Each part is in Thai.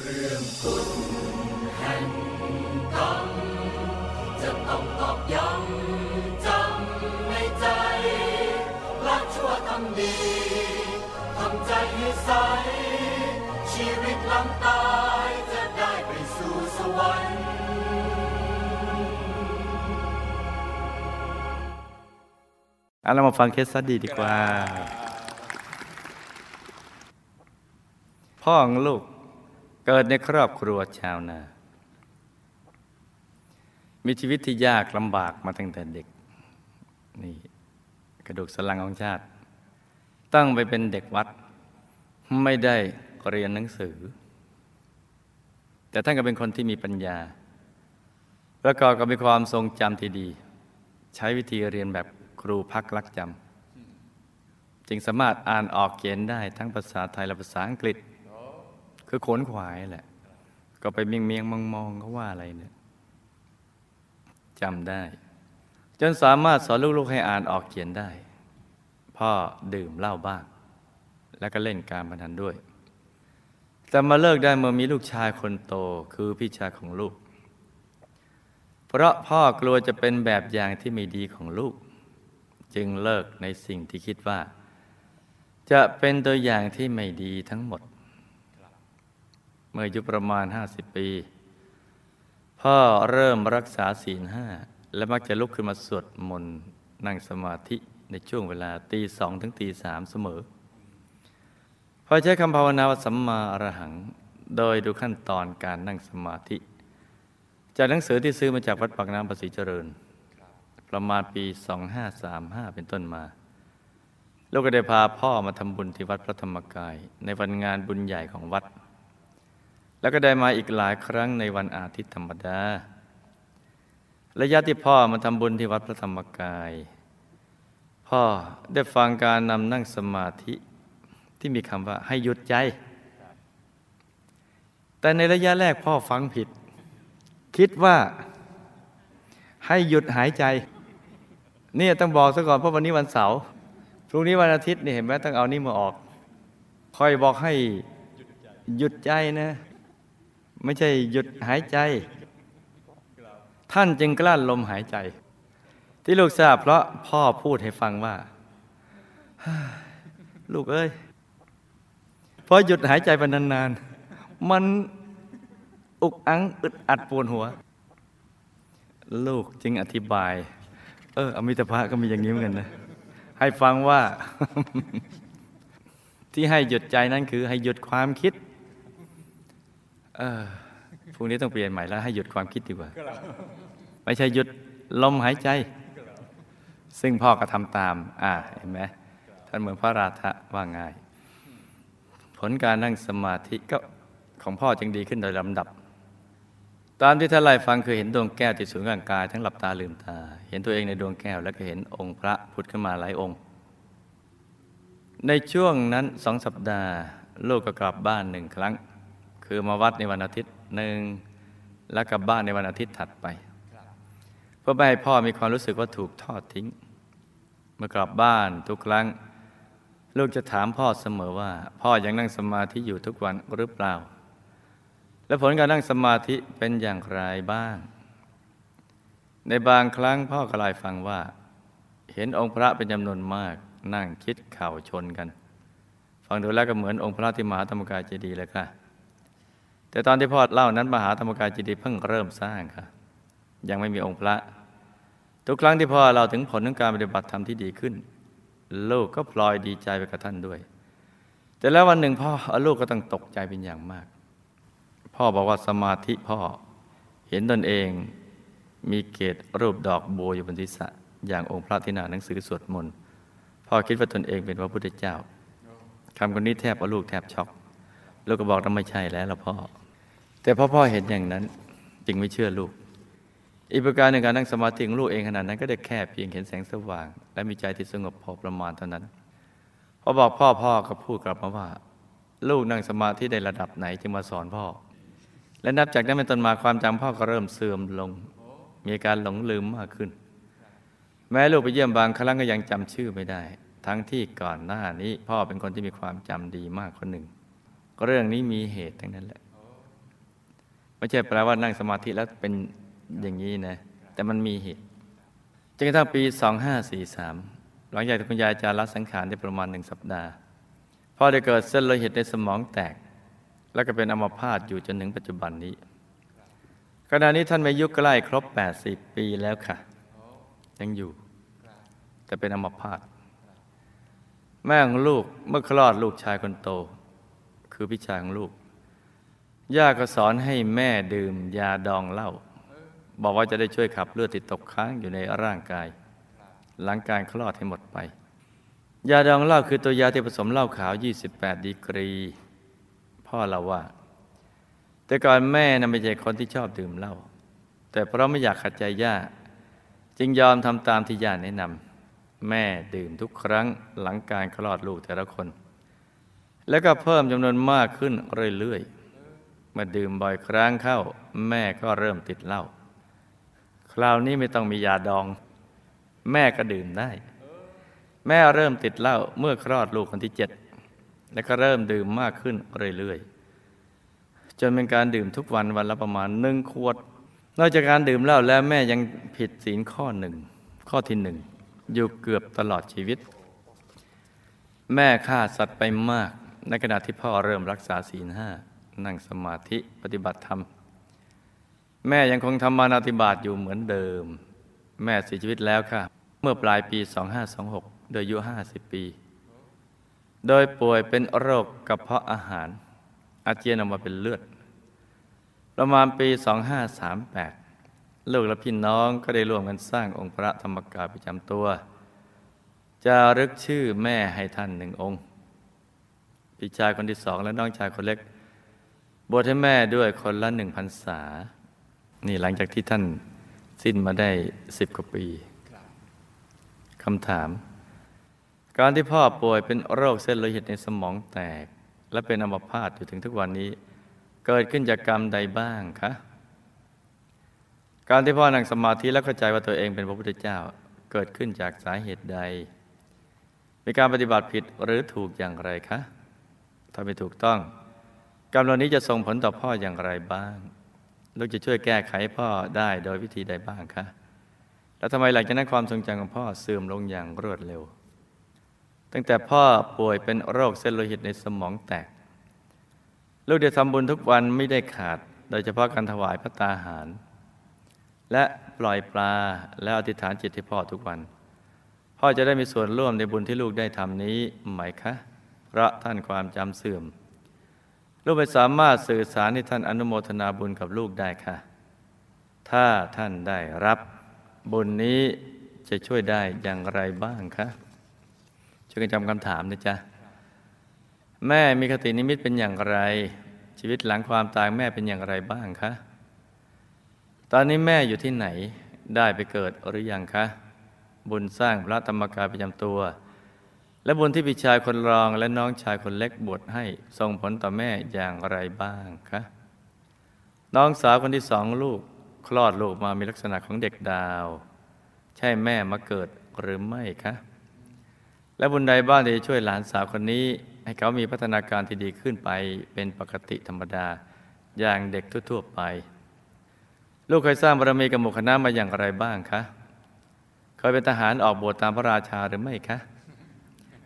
เรื่องกฎแห่งกรรมจะต้องตอกย้ำจำในใจละชั่วทำดีทำใจให้ใส ชีวิตหลังตายจะได้ไปสู่สวรรค์เอาเรามาฟังเคสสตดี้ดีกว่า พ่อของลูก เกิดในครอบครัวชาวนา มีชีวิตที่ยากลำบากมาตั้งแต่เด็ก นี่กระดูกสันหลังของชาติ ตั้งไปเป็นเด็กวัด ไม่ได้เรียนหนังสือ แต่ท่านก็เป็นคนที่มีปัญญา ประกอบกับมีความทรงจำที่ดี ใช้วิธีเรียนแบบครูพักรักจำจึงสามารถอ่านออกเขียนได้ทั้งภาษาไทยและภาษาอังกฤษ คือขนขวายแหละ ก็ไปเมียงเมียงมองมองๆเขาว่าอะไรเนี่ยจำได้ จนสามารถสอนลูกๆให้อ่านออกเขียนได้ พ่อดื่มเหล้าบ้าง แล้วก็เล่นการพนันด้วย แต่มาเลิกได้เมื่อมีลูกชายคนโตคือพี่ชายของลูก เพราะพ่อกลัวจะเป็นแบบอย่างที่ไม่ดีของลูก จึงเลิกในสิ่งที่คิดว่า จะเป็นตัวอย่างที่ไม่ดีทั้งหมด เมื่ออายุประมาณ 50 ปี พ่อเริ่มรักษาศีลห้าและมักจะลุกขึ้นมาสวดมนต์นั่งสมาธิในช่วงเวลาตีสองถึงตีสามเสมอ พอใช้คำภาวนาว่าสัมมาอรหัง โดยดูขั้นตอนการนั่งสมาธิ จากหนังสือที่ซื้อมาจากวัดปากน้ำภาษีเจริญ ประมาณปี 2535 เป็นต้นมาลูกก็ได้พาพ่อมาทำบุญที่วัดพระธรรมกาย ในวันงานบุญใหญ่ของวัด แล้วก็ได้มาอีกหลายครั้งในวันอาทิตย์ธรรมดา ระยะที่พ่อมาทำบุญที่วัดพระธรรมกาย พ่อได้ฟังการนำนั่งสมาธิที่มีคำว่าให้หยุดใจ แต่ในระยะแรกพ่อฟังผิด คิดว่าให้หยุดหายใจเนี่ยต้องบอกซะก่อนเพราะวันนี้วันเสาร์พรุ่งนี้วันอาทิตย์นี่เห็นไหมต้องเอานี่มาออกคอยบอกให้หยุดใจนะ ไม่ใช่หยุดหายใจ ท่านจึงกลั้นลมหายใจ ที่ลูกทราบเพราะพ่อพูดให้ฟังว่า ลูกเอ้ยพอหยุดหายใจไปนานๆ มันอุกอังอึดอัดปวดหัว ลูกจึงอธิบาย เออ อมิตรภะก็มีอย่างนี้เหมือนกันนะ ให้ฟังว่า ที่ให้หยุดใจนั้นคือให้หยุดความคิด เออพรุ่งนี้ต้องเปลี่ยนใหม่แล้วให้หยุดความคิดดีกว่า ไม่ใช่หยุดลมหายใจ ซึ่งพ่อก็ทำตาม อ่าเห็นไหมท่านเหมือนพระราธะว่าง่าย ผลการนั่งสมาธิก็ของพ่อจึงดีขึ้นโดยลำดับ ตามที่ท่านไล่ฟังคือเห็นดวงแก้วที่สูงกลางกาย ทั้งหลับตาลืมตา เห็นตัวเองในดวงแก้ว แล้วก็เห็นองค์พระพุทธขึ้นมาหลายองค์ ในช่วงนั้นสองสัปดาห์ ลูกก็กลับบ้านหนึ่งครั้ง คือมาวัดในวันอาทิตย์หนึ่งแล้วกลับบ้านในวันอาทิตย์ถัดไป เพื่อไม่ให้พ่อมีความรู้สึกว่าถูกทอดทิ้ง เมื่อกลับบ้านทุกครั้ง ลูกจะถามพ่อเสมอว่า พ่อยังนั่งสมาธิอยู่ทุกวันหรือเปล่า และผลการนั่งสมาธิเป็นอย่างไรบ้าง ในบางครั้งพ่อก็ลาให้ฟังว่า เห็นองค์พระเป็นจำนวนมากนั่งคิดเข่าชนกัน ฟังดูแล้วก็เหมือนองค์พระที่มหาธรรมกายเจดีย์เลยค่ะ แต่ตอนที่พ่อเล่านั้นมหาธรรมกายจดีเพิ่งเริ่มสร้างค่ะ ยังไม่มีองค์พระ ทุกครั้งที่พ่อเราถึงผลของการปฏิบัติธรรมที่ดีขึ้น ลูกก็พลอยดีใจไปกับท่านด้วย แต่แล้ววันหนึ่งพ่อลูกก็ต้องตกใจเป็นอย่างมาก พ่อบอกว่าสมาธิพ่อเห็นตนเองมีเกตรูปดอกบัวอยู่บนศีรษะอย่างองค์พระที่หน้าหนังสือสวดมนต์พ่อคิดว่าตนเองเป็นพระพุทธเจ้าคำคนนี้แทบเอาลูกแทบช็อก ลูกก็บอกว่าไม่ใช่แล้วละพ่อ แต่พ่อพ่อเห็นอย่างนั้นจึงไม่เชื่อลูก อีกประการหนึ่งการนั่งสมาธิของลูกเองขนาดนั้นก็ได้แค่เพียงเห็นแสงสว่าง และมีใจที่สงบพอประมาณเท่านั้นพอบอกพ่อพ่อก็พูดกลับมาว่า ลูกนั่งสมาธิในระดับไหนจึงมาสอนพ่อ และนับจากนั้นเป็นต้นมาความจำพ่อก็เริ่มเสื่อมลง มีอาการหลงลืมมากขึ้น แม้ลูกไปเยี่ยมบางครั้งก็ยังจำชื่อไม่ได้ ทั้งที่ก่อนหน้านี้พ่อเป็นคนที่มีความจำดีมากคนหนึ่ง ก็เรื่องนี้มีเหตุทั้งนั้นแหละ ไม่ใช่แปลว่านั่งสมาธิแล้วเป็นอย่างนี้นะ แต่มันมีเหตุจนกระทั่งปี 2543 หลังจากที่คุณยายจารัสังขารได้ประมาณหนึ่งสัปดาห์พ่อได้เกิดเส้นโลหิตในสมองแตก แล้วก็เป็นอัมพาตอยู่จนถึงปัจจุบันนี้ขณะนี้ท่านมีอายุใกล้ครบ 80 ปีแล้วค่ะ ยังอยู่ แต่เป็นอัมพาตแม่ของลูกเมื่อคลอดลูกชายคนโต คือพี่ชายของลูก ย่าก็สอนให้แม่ดื่มยาดองเหล้าบอกว่าจะได้ช่วยขับเลือดที่ตกค้างอยู่ในร่างกาย หลังการคลอดให้หมดไป ยาดองเหล้าคือตัวยาที่ผสมเหล้าขาว 28 ดีกรี พ่อเราว่า แต่ก่อนแม่น่ะไม่ใช่คนที่ชอบดื่มเหล้าแต่เพราะไม่อยากขัดใจย่า จึงยอมทำตามที่ย่าแนะนำแม่ดื่มทุกครั้งหลังการคลอดลูกแต่ละคน แล้วก็เพิ่มจำนวนมากขึ้นเรื่อยๆ มาดื่มบ่อยครั้งเข้า แม่ก็เริ่มติดเหล้าคราวนี้ไม่ต้องมียาดอง แม่ก็ดื่มได้ แม่เริ่มติดเหล้าเมื่อคลอดลูกคนที่เจ็ดแล้วก็เริ่มดื่มมากขึ้นเรื่อยๆจนเป็นการดื่มทุกวันวันละประมาณหนึ่งขวด นอกจากการดื่มเหล้าแล้วแม่ยังผิดศีลข้อหนึ่งข้อที่หนึ่งอยู่เกือบตลอดชีวิต แม่ฆ่าสัตว์ไปมาก ในขณะที่พ่อเริ่มรักษาศีลห้า นั่งสมาธิปฏิบัติธรรม แม่ยังคงทำมานาติบาตอยู่เหมือนเดิม แม่เสียชีวิตแล้วค่ะ เมื่อปลายปี 2526 โดยอายุ 50 ปี โดยป่วยเป็นโรคกระเพาะอาหาร อาเจียนออกมาเป็นเลือด ประมาณปี 2538 ลูกและพี่น้องก็ได้ร่วมกันสร้างองค์พระธรรมกายประจำตัว จะรึกชื่อแม่ให้ท่านหนึ่งองค์พี่ชายคนที่สองและน้องชายคนเล็ก บวชให้แม่ด้วยคนละหนึ่งพรรษา นี่หลังจากที่ท่านสิ้นมาได้สิบกว่าปีคำถาม การที่พ่อป่วยเป็นโรคเส้นโลหิตในสมองแตก และเป็นอัมพาตอยู่ถึงทุกวันนี้ เกิดขึ้นจากกรรมใดบ้างคะการที่พ่อนั่งสมาธิแล้วเข้าใจว่าตัวเองเป็นพระพุทธเจ้าเกิดขึ้นจากสาเหตุใด มีการปฏิบัติผิดหรือถูกอย่างไรคะ ถ้าไม่ถูกต้อง กรรมเหล่านี้จะส่งผลต่อพ่ออย่างไรบ้าง ลูกจะช่วยแก้ไขพ่อได้โดยวิธีใดบ้างคะ แล้วทำไมหลังจากนั้นความทรงจำของพ่อเสื่อมลงอย่างรวดเร็ว ตั้งแต่พ่อป่วยเป็นโรคเส้นโลหิตในสมองแตก ลูกได้ทำบุญทุกวันไม่ได้ขาด โดยเฉพาะการถวายพระตาหาร และปล่อยปลาและอธิษฐานจิตให้พ่อทุกวัน พ่อจะได้มีส่วนร่วมในบุญที่ลูกได้ทำนี้ไหมคะ เพราะท่านความจำเสื่อม ลูกไม่สามารถสื่อสารให้ท่านอนุโมทนาบุญกับลูกได้ค่ะ ถ้าท่านได้รับบุญนี้จะช่วยได้อย่างไรบ้างคะช่วยกันจำคำถามนะจ๊ะ แม่มีคตินิมิตเป็นอย่างไร ชีวิตหลังความตายแม่เป็นอย่างไรบ้างคะ ตอนนี้แม่อยู่ที่ไหนได้ไปเกิดหรือยังคะ บุญสร้างพระธรรมกายประจำตัว และบุญที่พี่ชายคนรองและน้องชายคนเล็กบวชให้ส่งผลต่อแม่อย่างไรบ้างคะ น้องสาวคนที่สองลูกคลอดลูกมามีลักษณะของเด็กดาว ใช่แม่มาเกิดหรือไม่คะ และบุญใดบ้างที่จะช่วยหลานสาวคนนี้ ให้เขามีพัฒนาการที่ดีขึ้นไปเป็นปกติธรรมดาอย่างเด็กทั่วๆไป ลูกเคยสร้างบารมีกับหมู่คณะมาอย่างไรบ้างคะเคยเป็นทหารออกบวชตามพระราชาหรือไม่คะ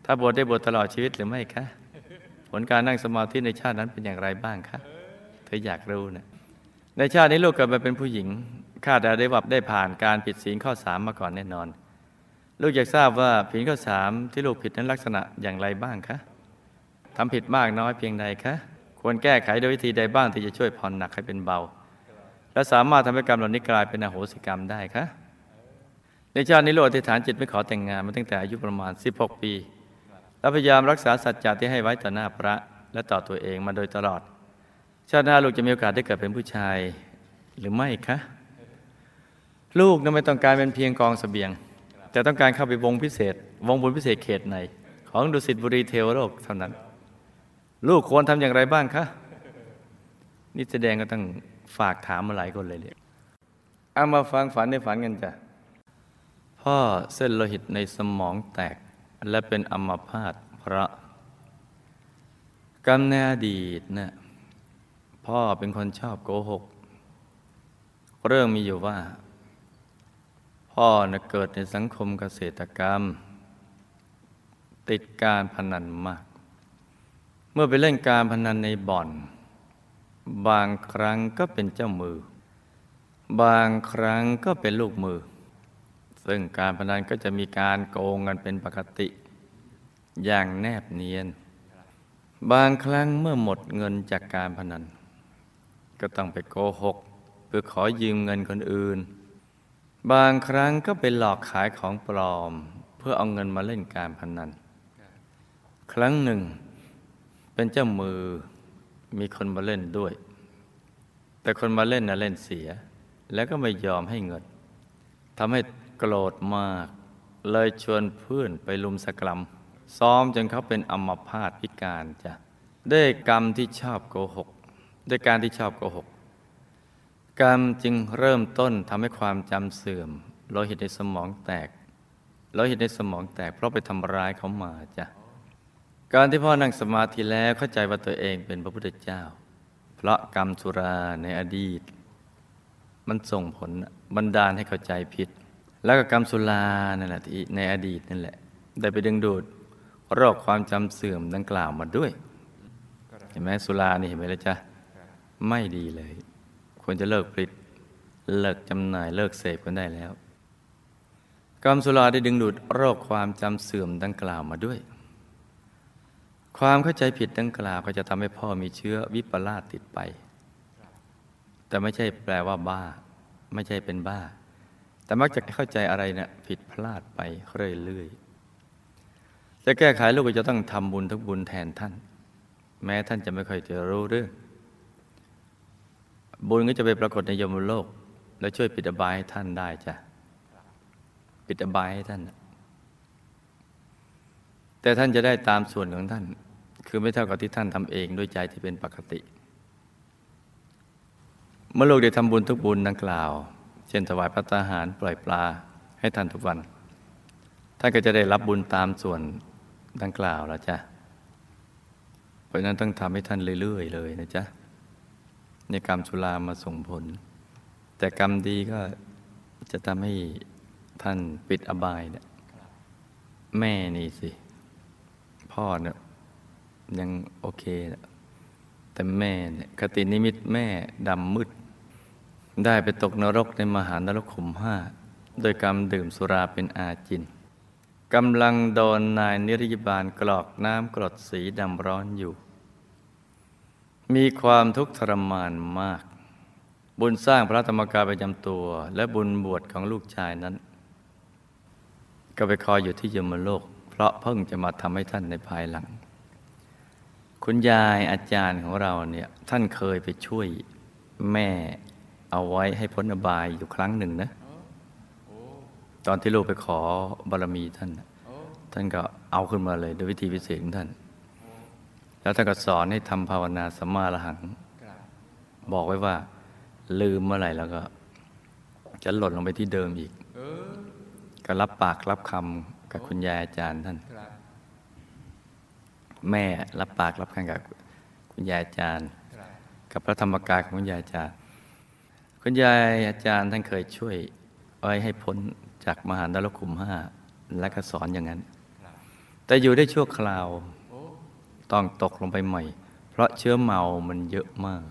ถ้าบวชได้บวชตลอดชีวิตหรือไม่คะ ผลการนั่งสมาธิในชาตินั้นเป็นอย่างไรบ้างคะเธออยากรู้นะในชาตินี้ลูกเกิดมาเป็นผู้หญิงคาดได้ว่าได้ผ่านการผิดศีลข้อสามมาก่อนแน่นอน ลูกอยากทราบว่าผิดข้อสามที่ลูกผิดนั้นลักษณะอย่างไรบ้างคะทำผิดมากน้อยเพียงใดคะควรแก้ไขโดยวิธีใดบ้างที่จะช่วยผ่อนหนักให้เป็นเบา และสามารถทำให้กรรมเหล่านี้กลายเป็นอโหสิกรรมได้คะในชาตินี้ลูกอธิษฐานจิตไม่ขอแต่งงานมาตั้งแต่อายุประมาณ 16 ปี และพยายามรักษาสัจจะที่ให้ไว้ต่อหน้าพระ และต่อตัวเองมาโดยตลอด ชาติหน้าลูกจะมีโอกาสได้เกิดเป็นผู้ชายหรือไม่คะ ลูกนั้นไม่ต้องการเป็นเพียงกองสเสบียง แต่ต้องการเข้าไปวงพิเศษ วงบุญพิเศษเขตในของดุสิตบุรีเทวโลกเท่านั้น ลูกควรทำอย่างไรบ้างคะนี่แสดงก็ต้องฝากถามมาหลายคนเลยเนี่ยเอามาฟังฝันในฝันกันจ้ะพ่อเส้นโลหิตในสมองแตก และเป็นอมพาตพระกรรมในอดีตนะ่ะพ่อเป็นคนชอบโกหก เรื่องมีอยู่ว่า พ่อนะเกิดในสังคมเกษตรกรรม ติดการพนันมาก เมื่อไปเล่นการพนันในบ่อน บางครั้งก็เป็นเจ้ามือ บางครั้งก็เป็นลูกมือ ซึ่งการพนันก็จะมีการโกงกันเป็นปกติ อย่างแนบเนียน บางครั้งเมื่อหมดเงินจากการพนัน ก็ต้องไปโกหก เพื่อขอยืมเงินคนอื่น บางครั้งก็ไปหลอกขายของปลอม เพื่อเอาเงินมาเล่นการพนัน ครั้งหนึ่ง เป็นเจ้ามือมีคนมาเล่นด้วย แต่คนมาเล่นน่ะเล่นเสีย แล้วก็ไม่ยอมให้เงินทำให้ โกรธมาก เลยชวนเพื่อนไปลุมสกรัมซ้อมจนเขาเป็นอัมพาตพิการจ้ะด้วยกรรมที่ชอบโกหกด้วยการที่ชอบโกหก กรรมจึงเริ่มต้นทำให้ความจำเสื่อมโลหิตในสมองแตกโลหิตในสมองแตกเพราะไปทำร้ายเขามาจ้ะการที่พ่อนั่งสมาธิแล้วเข้าใจว่าตัวเองเป็นพระพุทธเจ้า เพราะกรรมสุราในอดีต มันส่งผลบันดาลให้เข้าใจผิด แล้วก็กรรมสุรานั่นแหละที่ในอดีตนั่นแหละ ได้ไปดึงดูดโรคความจำเสื่อมดังกล่าวมาด้วย เห็นไหมสุรานี่เห็นไหมล่ะจ๊ะไม่ดีเลย ควรจะเลิกผลิตเลิกจำหน่ายเลิกเสพกันได้แล้ว กรรมสุราได้ดึงดูดโรคความจำเสื่อมดังกล่าวมาด้วย ความเข้าใจผิดดังกล่าวก็จะทำให้พ่อมีเชื้อวิปลาสติดไป แต่ไม่ใช่แปลว่าบ้า ไม่ใช่เป็นบ้า แต่มักจะเข้าใจอะไรเนะี่ยผิดพลาดไปเรื่อยๆจะแก้ไขลูกก็จะต้องทำบุญทุกบุญแทนท่าน แม้ท่านจะไม่ค่อยจะรู้เรื่องบุญก็จะไปปรากฏในยมโลก และช่วยปิดอบายให้ท่านได้จ้ะปิดอบายให้ท่าน แต่ท่านจะได้ตามส่วนของท่าน คือไม่เท่ากับที่ท่านทำเองด้วยใจที่เป็นปกติ เมื่อลูกได้ทำบุญทุกบุญดังกล่าว เช่นถวายพระตาหารปล่อยปลาให้ท่านทุกวัน ท่านก็จะได้รับบุญตามส่วนดังกล่าวแล้วจ้ะ เพราะนั้นต้องทำให้ท่านเรื่อยๆเลยนะจ๊ะในกรรมสุรามาส่งผล แต่กรรมดีก็จะทำให้ท่านปิดอบายเนี่ยแม่นี่สิ พ่อเนี่ยยังโอเคนะแต่แม่เนี่ยคตินิมิตแม่ดำมืด ได้ไปตกนรกในมหานรกขุมห้าโดยกรรมดื่มสุราเป็นอาจินกำลังโดนนายนิริยบาลกรอกน้ำกรดสีดำร้อนอยู่ มีความทุกข์ทรมานมาก บุญสร้างพระธรรมกายประจำตัว และบุญบวชของลูกชายนั้น ก็ไปคอยอยู่ที่ยมโลก เพราะเพิ่งจะมาทำให้ท่านในภายหลัง คุณยายอาจารย์ของเราเนี่ยท่านเคยไปช่วยแม่ เอาไว้ให้พ้นอบายอยู่ครั้งหนึ่งนะ ตอนที่ลูกไปขอบารมีท่าน ท่านก็เอาขึ้นมาเลยด้วยวิธีพิเศษของท่าน แล้วท่านก็สอนให้ทำภาวนาสัมมาระหัง บอกไว้ว่า ลืมเมื่อไหร่แล้วก็ จะหล่นลงไปที่เดิมอีก ก็รับปากรับคำกับคุณยายอาจารย์ท่าน แม่รับปากรับคำกับคุณยายอาจารย์ กับพระธรรมกายของคุณยายอาจารย์ คุณยายอาจารย์ท่านเคยช่วยไว้ให้พ้นจากมหานรกขุมห้าและก็สอนอย่างนั้น แต่อยู่ได้ชั่วคราวต้องตกลงไปใหม่ เพราะเชื้อเมามันเยอะมาก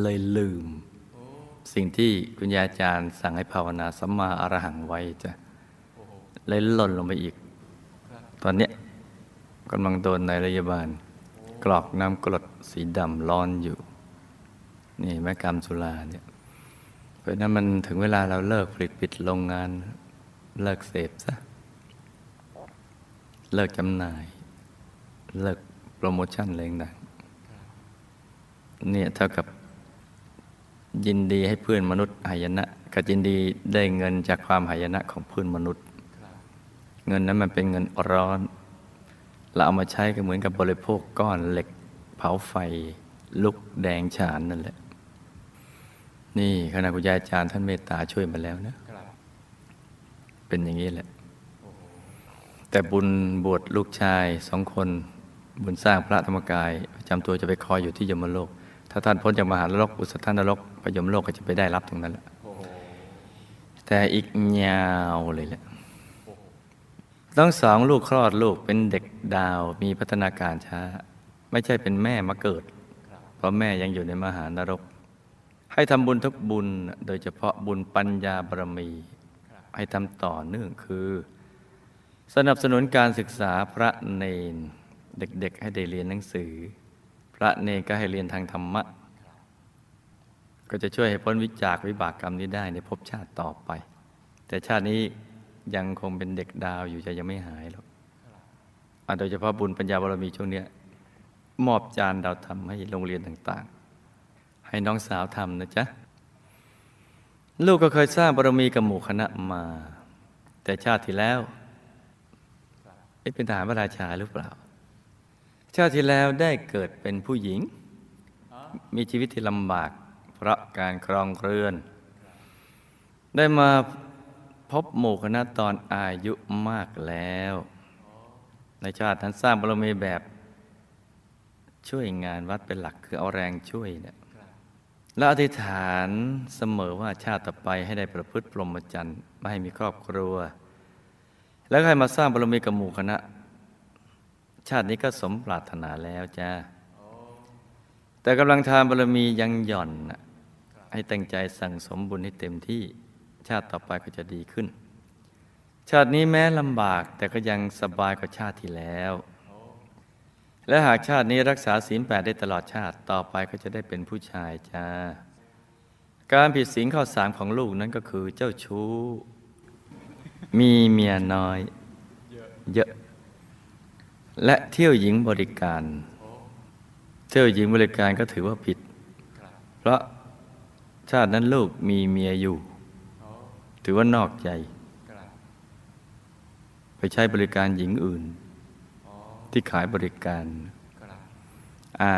เลยลืม สิ่งที่คุณยายอาจารย์สั่งให้ภาวนาสัมมาอรหังไว้จะเลยหล่นลงไปอีก ตอนเนี้ยกำลังโดนในรยาบาล กรอกน้ำกรดสีดำร้อนอยู่ นี่แม่กรรมสุราเนี่ยเพราะนั้นมันถึงเวลาเราเลิกผลิตปิดโรงงานเลิกเสพซะเลิกจำหน่าย เลิกโปรโมชั่นอะไรต่างเนี่ยเท่ากับยินดีให้เพื่อนมนุษย์หายนะกับยินดีได้เงินจากความหายนะของเพื่อนมนุษย์ เงินนั้นมันเป็นเงินร้อน เราเอามาใช้ก็เหมือนกับบริโภคก้อนเหล็ก เผาไฟลุกแดงฉานนั่นแหละ นี่ขณะคุณยายอาจารย์ท่านเมตตาช่วยมาแล้วนะเป็นอย่างนี้แหละ แต่บุญบวชลูกชายสองคน บุญสร้างพระธรรมกายประจำตัวจะไปคอยอยู่ที่ยมโลก ถ้าท่านพ้นจากมหานรกอุสธานรกพยมโลกก็จะไปได้รับตรงนั้นแหละแต่อีกยาวเลยแหละทั้งสองลูกคลอดลูกเป็นเด็กดาวมีพัฒนาการช้า ไม่ใช่เป็นแม่มาเกิด เพราะแม่ยังอยู่ในมหานรก ให้ทำบุญทุกบุญโดยเฉพาะบุญปัญญาบารมี ให้ทำต่อเนื่องคือ สนับสนุนการศึกษาพระเนนเด็กๆให้ได้เรียนหนังสือ พระเนนก็ให้เรียนทางธรรมะ ก็จะช่วยให้พ้นวิจากวิบากกรรมนี้ได้ในภพชาติต่อไป แต่ชาตินี้ยังคงเป็นเด็กดาวอยู่จะยังไม่หายหรอกอะโดยเฉพาะบุญปัญญาบารมีช่วงเนี้ยมอบจานดาวธรรมให้โรงเรียนต่างๆ ให้น้องสาวทำนะจ๊ะ ลูกก็เคยสร้างบารมีกับหมู่คณะมา แต่ชาติที่แล้วเอ๊ะเป็นทหารพระราชาหรือเปล่า ชาติที่แล้วได้เกิดเป็นผู้หญิง มีชีวิตที่ลำบาก เพราะการครองเรือน ได้มาพบหมู่คณะตอนอายุมากแล้ว ในชาตินั้นสร้างบารมีแบบช่วยงานวัดเป็นหลักคือเอาแรงช่วยเนี่ย แล้วอธิษฐานเสมอว่าชาติต่อไปให้ได้ประพฤติพรหมจรรย์ไม่ให้มีครอบครัว แล้วให้มาสร้างบารมีกับหมู่คณะ ชาตินี้ก็สมปรารถนาแล้วจ้าแต่กำลังทานบารมียังหย่อนให้ตั้งใจสั่งสมบุญให้เต็มที่ชาติต่อไปก็จะดีขึ้น ชาตินี้แม้ลำบากแต่ก็ยังสบายกว่าชาติที่แล้ว และหากชาตินี้รักษาศีลแปดได้ตลอดชาติต่อไปก็จะได้เป็นผู้ชายจ้า การผิดศีลข้อสามของลูกนั้นก็คือเจ้าชู้ มีเมียน้อย เยอะ และเที่ยวหญิงบริการ เที่ยวหญิงบริการก็ถือว่าผิด เพราะชาตินั้นลูกมีเมียอยู่ ถือว่านอกใจ ไปใช้บริการหญิงอื่น ที่ขายบริการอ่า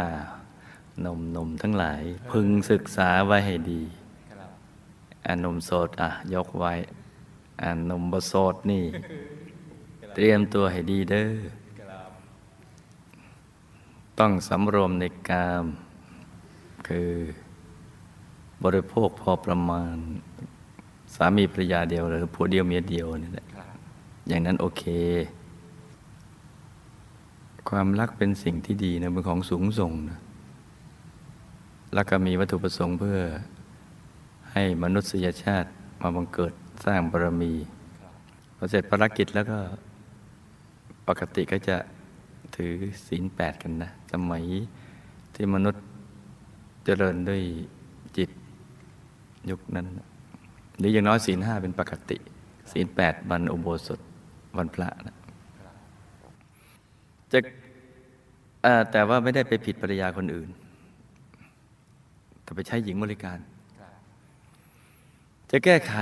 นมนมทั้งหลายพึงศึกษาไว้ให้ดีอ่านมโสดอะ ยกไว้อ่านมบโสดนี่ เตรียมตัวให้ดีเด้อต้องสำรวมในกาม คือบริโภคพอประมาณ สามีภรรยาเดียวหรือผัวเดียวเมียเดียวนี่แหละอย่างนั้นโอเค ความรักเป็นสิ่งที่ดีนะเป็นของสูงส่งนะแล้วก็มีวัตถุประสงค์เพื่อให้มนุษยชาติมาบังเกิดสร้างบารมีพอเสร็จภารกิจแล้วก็ปกติก็จะถือศีลแปดกันนะ สมัยที่มนุษย์เจริญด้วยจิตยุคนั้น หรืออย่างน้อยศีลห้าเป็นปกติ ศีลแปดวันอุโบสถวันพระนะ จะอ่าแต่ว่าไม่ได้ไปผิดภรรยาคนอื่น แต่ไปใช้หญิงบริการ จะแก้ไข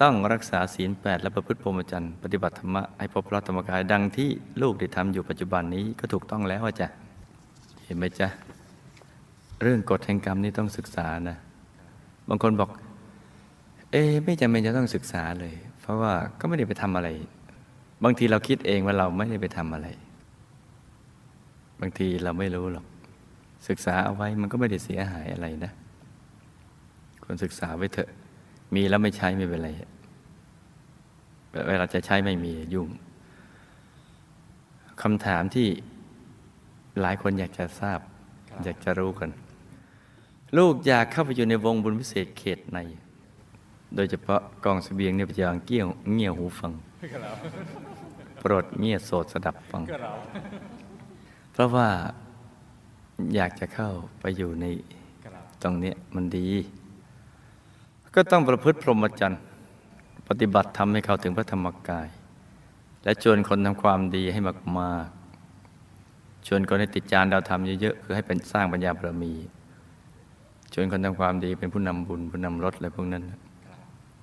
ต้องรักษาศีลแปดและประพฤติพรหมจรรย์ปฏิบัติธรรมะให้พบพระธรรมกายดังที่ลูกได้ทำอยู่ปัจจุบันนี้ก็ถูกต้องแล้วว่าจะเห็นไหมจ๊ะ เรื่องกฎแห่งกรรมนี่ต้องศึกษานะ บางคนบอก เอ๊ะไม่จำเป็นจะต้องศึกษาเลย เพราะว่าก็ไม่ได้ไปทำอะไร บางทีเราคิดเองว่าเราไม่ได้ไปทำอะไรบางทีเราไม่รู้หรอก ศึกษาเอาไว้มันก็ไม่ได้เสียหายอะไรนะควรศึกษาไว้เถอะ มีแล้วไม่ใช้ไม่เป็นไร เวลาจะใช้ไม่มียุ่งคำถามที่หลายคนอยากจะทราบ อยากจะรู้กัน ลูกอยากเข้าไปอยู่ในวงบุญพิเศษเขตใน โดยเฉพาะกองสเสบียงในปัจจุบันเกี้ยวเงี่ยวหูฟัง โปรดเงี่ยโสดสดับฟัง เพราะว่าอยากจะเข้าไปอยู่ในตรงเนี้ยมันดี ก็ต้องประพฤติพรหมจรรย์ปฏิบัติทำให้เขาถึงพระธรรมกาย และชวนคนทำความดีให้มากๆชวนคนให้ติดจานดาวธรรมเยอะๆคือให้เป็นสร้างปัญญาบารมี ชวนคนทำความดีเป็นผู้นำบุญผู้นำรถอะไรพวกนั้น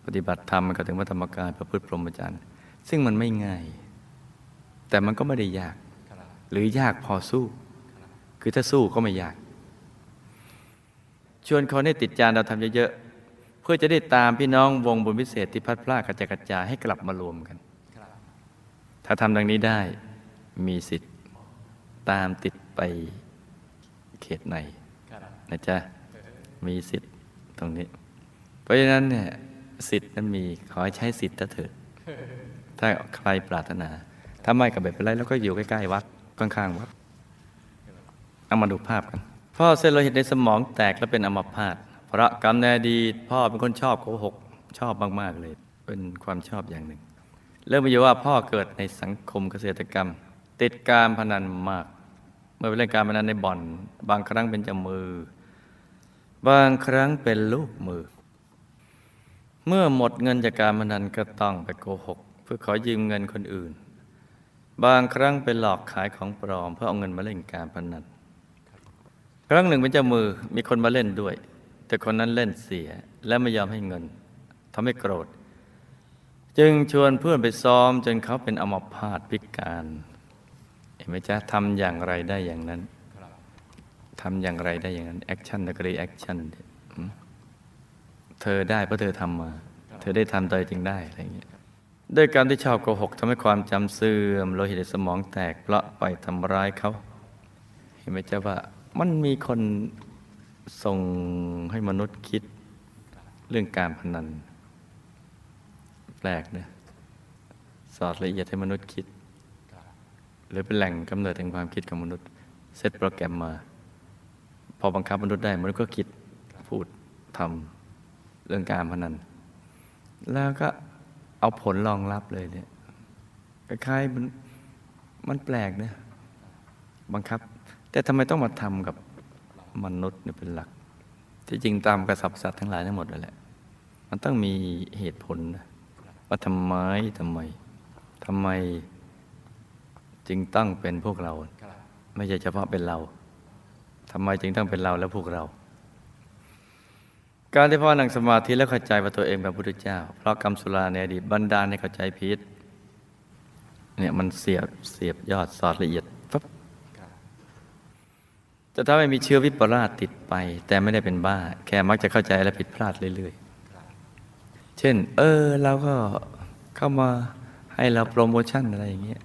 ปฏิบัติธรรมมันก็ถึงพระธรรมกาย ประพฤติพรหมจรรย์ซึ่งมันไม่ง่าย แต่มันก็ไม่ได้ยาก หรือยากพอสู้ คือถ้าสู้ก็ไม่ยาก ชวนคนให้ติดจานเราทำเยอะๆ เพื่อจะได้ตามพี่น้องวงบุญพิเศษที่พัดพลาดกระจายกระจายให้กลับมารวมกัน ถ้าทำดังนี้ได้มีสิทธิ์ตามติดไปเขตในนะจ๊ะมีสิทธิ์ตรงนี้ เพราะฉะนั้นเนี่ยสิทธิ์นั้นมีขอให้ใช้สิทธิ์เถิดถ้าใครปรารถนา ถ้าไม่ก็แบบเป็นไรแล้วก็อยู่ใกล้ ๆ วัด ข้างๆวัดเอามาดูภาพกัน พ่อเส้นโลหิตในสมองแตกและเป็นอัมพาตเพราะกรรมในอดีตพ่อเป็นคนชอบโกหกชอบมากๆเลย เป็นความชอบอย่างหนึ่ง เริ่มมาอยู่ว่าพ่อเกิดในสังคมเกษตรกรรม ติดการพนันมาก เมื่อไปเล่นการพนันในบ่อน บางครั้งเป็นจมือ บางครั้งเป็นลูกมือ เมื่อหมดเงินจากการพนันก็ต้องไปโกหก เพื่อขอยืมเงินคนอื่น บางครั้งเป็นหลอกขายของปลอม เพื่อเอาเงินมาเล่นการพนันครั้งหนึ่งเป็นเจ้ามือมีคนมาเล่นด้วย แต่คนนั้นเล่นเสียและไม่ยอมให้เงินทำให้โกรธ จึงชวนเพื่อนไปซ้อมจนเขาเป็นอมพาตพิการเห็นไหมจ๊ะทำอย่างไรได้อย่างนั้นทำอย่างไรได้อย่างนั้น action and reaction เธอได้เพราะเธอทำมา เธอได้ทำเธอจึงได้อะไรอย่างเงี้ย ด้วยการที่ชอบโกหกทำให้ความจำเสื่อมโลหิตในสมองแตกเพราะไปทำร้ายเขา เห็นไหมเจ๊ะว่ามันมีคนส่งให้มนุษย์คิดเรื่องการพนัน แปลกเนะสอดละเอียดให้มนุษย์คิด หรือเป็นแหล่งกำเนิดแห่งความคิดของมนุษย์เซตโปรแกรมมา พอบังคับมนุษย์ได้มนุษย์ก็คิดพูดทำเรื่องการพนัน แล้วก็ เอาผลรองรับเลยเนี่ยคล้ายๆมันมันแปลกนะบังคับ แต่ทำไมต้องมาทำกับมนุษย์เนี่ยเป็นหลัก ที่จริงตามกระสับสัตว์ทั้งหลายทั้งหมดนั่นแหละ มันต้องมีเหตุผลนะว่าทำไมทำไมทำไมจึงต้องเป็นพวกเรา ไม่ใช่เฉพาะเป็นเราทำไมจึงต้องเป็นเราและพวกเรา การที่พ่อนั่งสมาธิแล้วเข้าใจว่าตัวเองเป็นพระพุทธเจ้า เพราะกรรมสุราในอดีตบันดาลให้เข้าใจผิดเนี่ยมันเสียบเสียบยอดสอดละเอียดปั๊บจะทำให้มีเชื้อวิปลาสติดไป แต่ไม่ได้เป็นบ้า แค่มักจะเข้าใจและผิดพลาดเรื่อยๆ เช่น เออเราก็เข้ามาให้เราโปรโมชั่นอะไรอย่างเงี้ย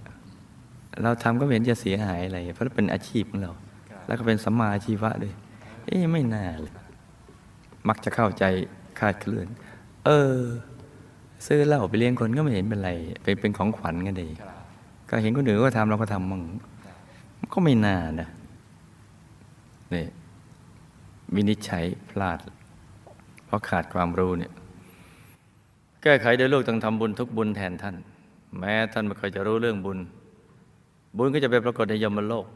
เราทำก็เห็นจะเสียหายอะไร เพราะเป็นอาชีพของเรา แล้วก็เป็นสัมมาอาชีวะด้วย เอ๊ะไม่น่าเลย มักจะเข้าใจคาดเคลื่อน เออ ซื้อเหล้าไปเลี้ยงคนก็ไม่เห็นเป็นไรเป็นเป็นของขวัญกันดีก็เห็นคนอื่นก็ทำเราก็ทำมั่งก็ไม่น่านะนี่วินิจฉัยพลาด เพราะขาดความรู้เนี่ย แก้ไขโดยลูกต้องทำบุญทุกบุญแทนท่าน แม้ท่านไม่เคยจะรู้เรื่องบุญ บุญก็จะไปปรากฏในยมโลก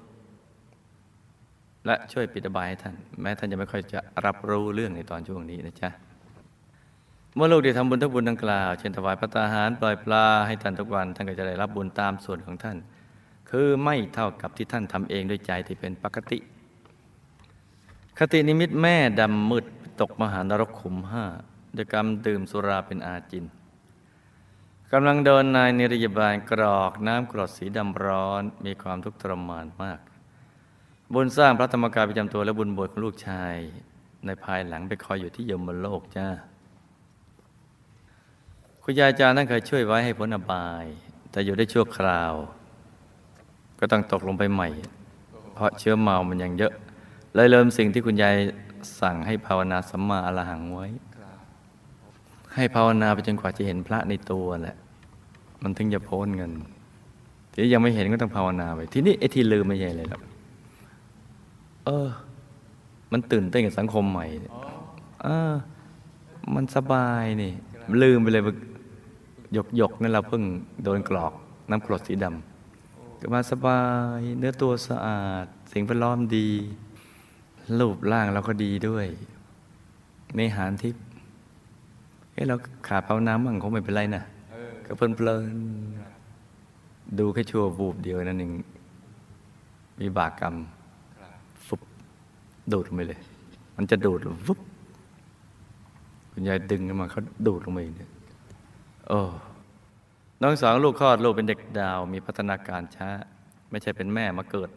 และช่วยปิดบายให้ท่าน แม้ท่านจะไม่ค่อยจะรับรู้เรื่องในตอนช่วงนี้นะจ๊ะเมื่อลูกได้ทำบุญทุกบุญดังกล่าว เช่นถวายพระตาหารปล่อยปลาให้ท่านทุกวัน ท่านก็จะได้รับบุญตามส่วนของท่าน คือไม่เท่ากับที่ท่านทำเองด้วยใจที่เป็นปกติ คตินิมิตแม่ดำมืดตกมหานรกขุมห้าด้วยกรรมดื่มสุราเป็นอาจินกำลังโดนนายนิรยบาลกรอกน้ำกรดสีดำร้อนมีความทุกข์ทรมานมาก บุญสร้างพระธรรมกายประจำตัวและบุญบวชของลูกชาย ในภายหลังไปคอยอยู่ที่ยมโลกจ้าคุณยายจานั้นเคยช่วยไว้ให้พ้นอบาย แต่อยู่ได้ชั่วคราว ก็ต้องตกลงไปใหม่ เพราะเชื้อเมามันยังเยอะ เลยเริ่มสิ่งที่คุณยายสั่งให้ภาวนาสัมมาอรหังไว้ ให้ภาวนาไปจนกว่าจะเห็นพระในตัวแหละ มันถึงจะพ้นเงินที่ยังไม่เห็นก็ต้องภาวนาไป ทีนี้ไอ้ที่ลืมไม่ใช่เลยหรอก เออ มันตื่นเต้นกับสังคมใหม่เนี่ยเออ มันสบายนี่ ลืมไปเลยว่าหยกหยกนั่นเราเพิ่งโดนกรอกน้ำกรดสีดำก็มาสบาย เนื้อตัวสะอาด สิ่งแวดล้อมดี รูปร่างเราก็ดีด้วย ในหารทิพย์เฮ้เราขาดภาวนาบ้างคงไม่เป็นไรนะก็เพลินเพลินดูแค่ชั่ววูบเดียวนั่นเองมีบากกรรมฟุบ ดูดลงไปเลย มันจะดูดฟุบคุณยายดึงขึ้นมาเขาดูดลงไปเนี่ยโอ้น้องสาวลูกคลอดลูกเป็นเด็กดาว มีพัฒนาการช้า ไม่ใช่เป็นแม่มาเกิด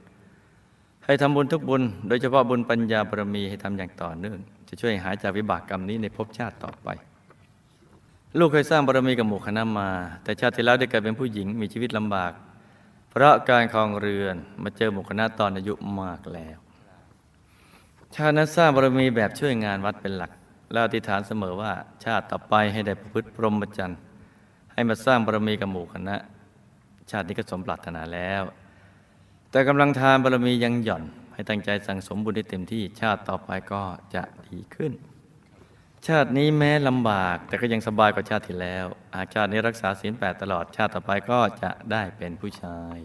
ให้ทำบุญทุกบุญ โดยเฉพาะบุญปัญญาบารมีให้ทำอย่างต่อเนื่อง จะช่วยหายจากวิบากกรรมนี้ในภพชาติต่อไป ลูกเคยสร้างบารมีกับหมู่คณะมา แต่ชาติที่แล้วได้เกิดเป็นผู้หญิงมีชีวิตลำบาก เพราะการคลองเรือนมาเจอหมู่คณะตอนอายุมากแล้ว ชาตินั้นสร้างบารมีแบบช่วยงานวัดเป็นหลัก แล้วอธิษฐานเสมอว่าชาติต่อไปให้ได้ประพฤติพรหมจรรย์ให้มาสร้างบารมีกับหมู่คณะ ชาตินี้ก็สมปรารถนาแล้ว แต่กำลังทานบารมียังหย่อน ให้ตั้งใจสั่งสมบุญให้เต็มที่ชาติต่อไปก็จะดีขึ้น ชาตินี้แม้ลำบาก แต่ก็ยังสบายกว่าชาติที่แล้วหาชาตินี้รักษาศีลแปดตลอดชาติต่อไปก็จะได้เป็นผู้ชาย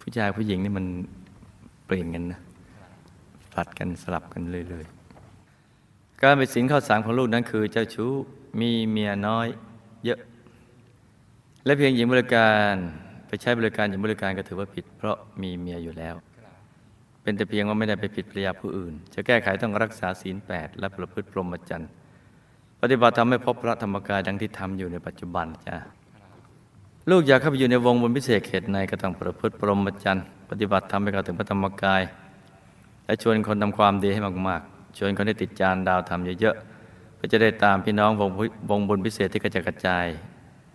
ผู้ชายผู้หญิงนี่มันเปลี่ยนกันนะ ผลัดกันสลับกันเรื่อยๆ การไปสินข้อสามของลูกนั้นคือ เจ้าชู้มีเมียน้อยเยอะ และเพียงหญิงบริการไปใช้บริการหญิงบริการก็ถือว่าผิด เพราะมีเมียอยู่แล้ว เป็นแต่เพียงว่าไม่ได้ไปผิดภรรยาผู้อื่น จะแก้ไขต้องรักษาศีลแปดและประพฤติพรหมจรรย์ปฏิบัติทำให้พบพระธรรมกายดังที่ทำอยู่ในปัจจุบันจ้าลูกอยากเข้าไปอยู่ในวงบนพิเศษเขตในก็ต้องประพฤติพรหมจรรย์ปฏิบัติทำให้เข้าถึงพระธรรมกาย และชวนคนทำความดีให้มากๆ ชวนคนได้ติดจานดาวทำเยอะๆเพื่อจะได้ตามพี่น้องวงวงบนพิเศษที่กระจายกระจาย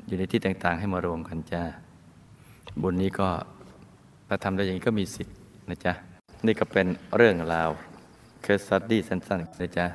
อยู่ในที่ต่างๆ ให้มารวมกันจ้าบุญนี้ก็ถ้าทำได้อย่างนี้ก็มีสิทธิ์นะจ๊ะนี่ก็เป็นเรื่องราวเคสสตดี้สั้นๆนะจ๊ะ